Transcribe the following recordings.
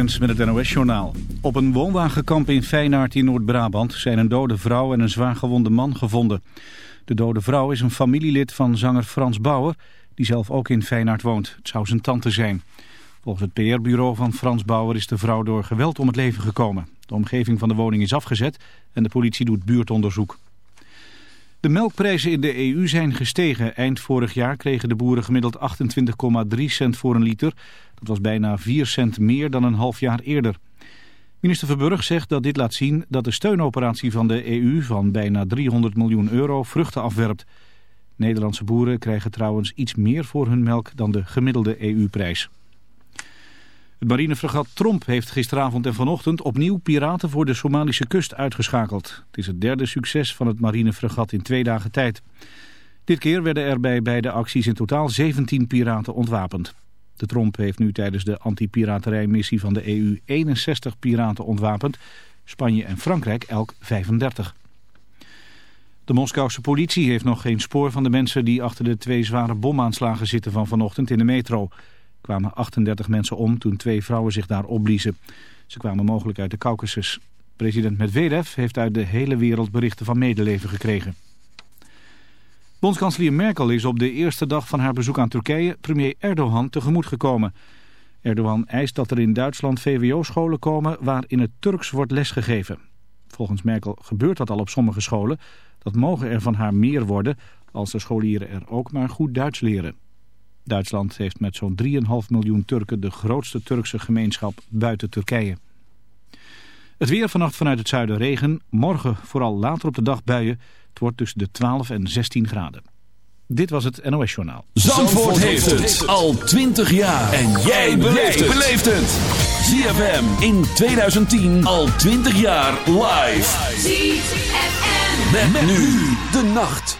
Met het NOS-journaal. Op een woonwagenkamp in Feyenaard in Noord-Brabant zijn een dode vrouw en een zwaargewonde man gevonden. De dode vrouw is een familielid van zanger Frans Bauer, die zelf ook in Feyenaard woont. Het zou zijn tante zijn. Volgens het PR-bureau van Frans Bauer is de vrouw door geweld om het leven gekomen. De omgeving van de woning is afgezet en de politie doet buurtonderzoek. De melkprijzen in de EU zijn gestegen. Eind vorig jaar kregen de boeren gemiddeld 28,3 cent voor een liter. Dat was bijna 4 cent meer dan een half jaar eerder. Minister Verburg zegt dat dit laat zien dat de steunoperatie van de EU van bijna 300 miljoen euro vruchten afwerpt. Nederlandse boeren krijgen trouwens iets meer voor hun melk dan de gemiddelde EU-prijs. Het marinefregat Tromp heeft gisteravond en vanochtend opnieuw piraten voor de Somalische kust uitgeschakeld. Het is het derde succes van het marinefregat in twee dagen tijd. Dit keer werden er bij beide acties in totaal 17 piraten ontwapend. De Tromp heeft nu tijdens de anti-piraterijmissie van de EU 61 piraten ontwapend. Spanje en Frankrijk elk 35. De Moskouse politie heeft nog geen spoor van de mensen die achter de twee zware bomaanslagen zitten van vanochtend in de metro kwamen 38 mensen om toen twee vrouwen zich daar opbliezen. Ze kwamen mogelijk uit de Caucasus. President Medvedev heeft uit de hele wereld berichten van medeleven gekregen. Bondskanselier Merkel is op de eerste dag van haar bezoek aan Turkije premier Erdogan tegemoet gekomen. Erdogan eist dat er in Duitsland VWO-scholen komen waar in het Turks wordt lesgegeven. Volgens Merkel gebeurt dat al op sommige scholen. Dat mogen er van haar meer worden als de scholieren er ook maar goed Duits leren. Duitsland heeft met zo'n 3,5 miljoen Turken de grootste Turkse gemeenschap buiten Turkije. Het weer vannacht vanuit het zuiden regen. Morgen vooral later op de dag buien. Het wordt tussen de 12 en 16 graden. Dit was het NOS Journaal. Zandvoort, heeft het al 20 jaar. En jij beleeft het. ZFM in 2010 al 20 jaar live. ZFM. met nu de nacht.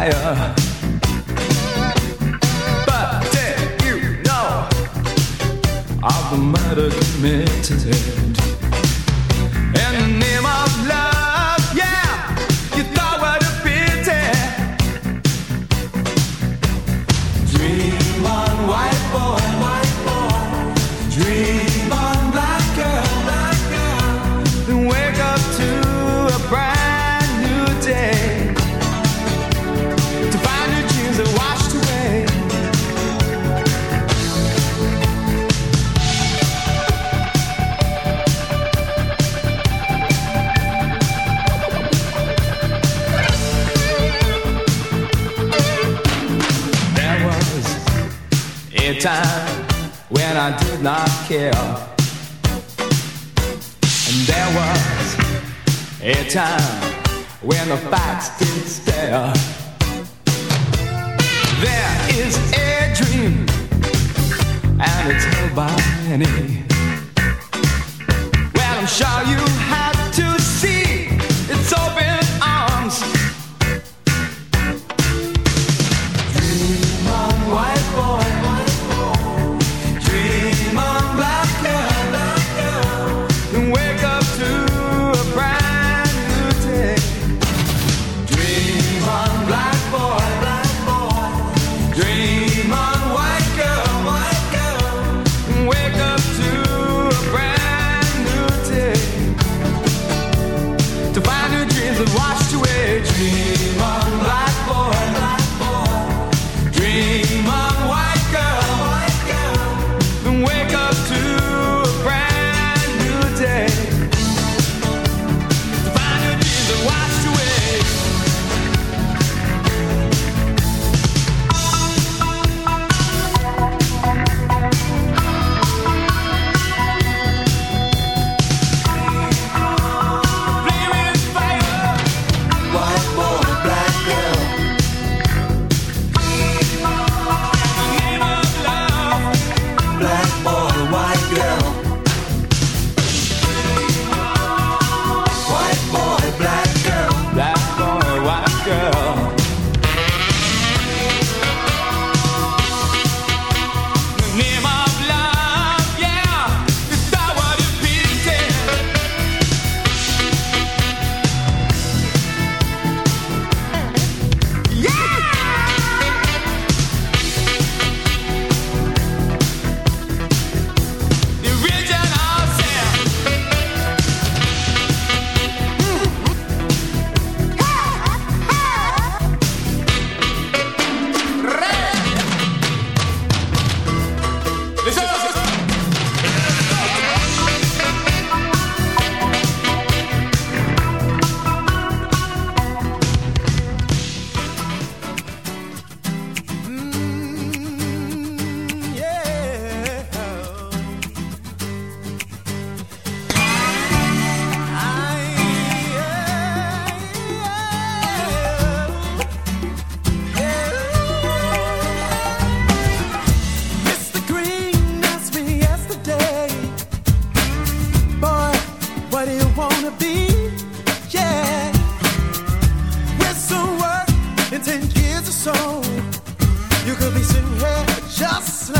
higher. But did you know all the murder committed today? soul. You could be sitting here just like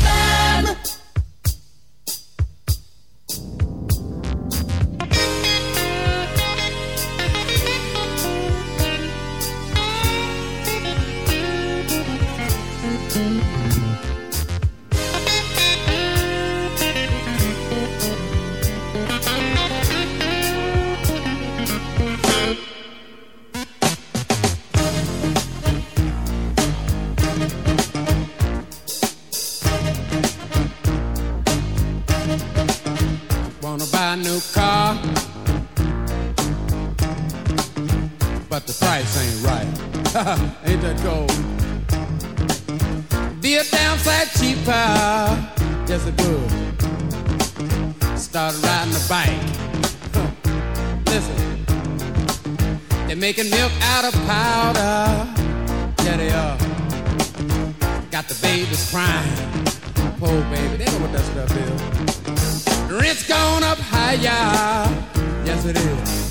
price ain't right. ain't that cold? Be a damn cheaper, just a good. Start riding the bike. Listen, they're making milk out of powder. Yeah, they are. Got the babies crying. Poor baby, they know what that stuff is. Rent's gone up higher. Yes, it is.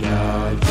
Yeah.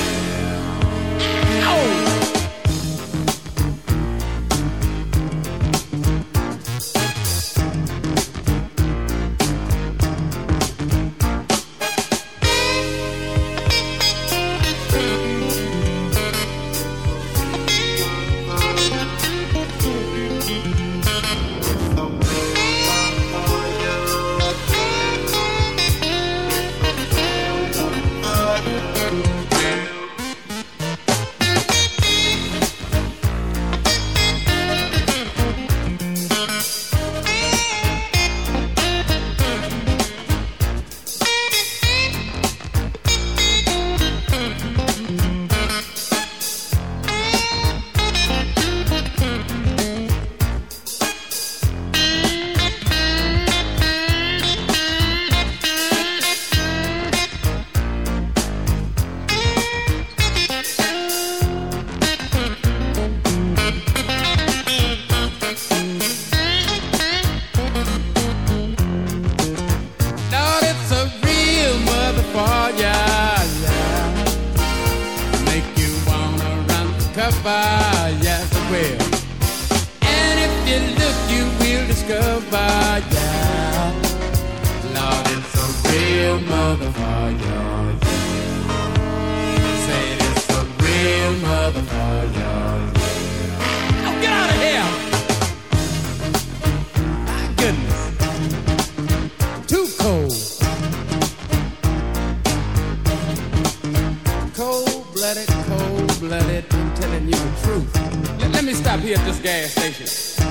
Cold-blooded, cold-blooded, I'm telling you the truth. Let, let me stop here at this gas station.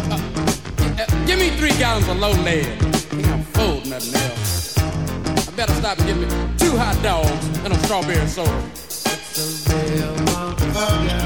Uh, uh, give me three gallons of low lead. I think I'm full, nothing else. I better stop and get me two hot dogs and a strawberry soda. It's a real motherfucker.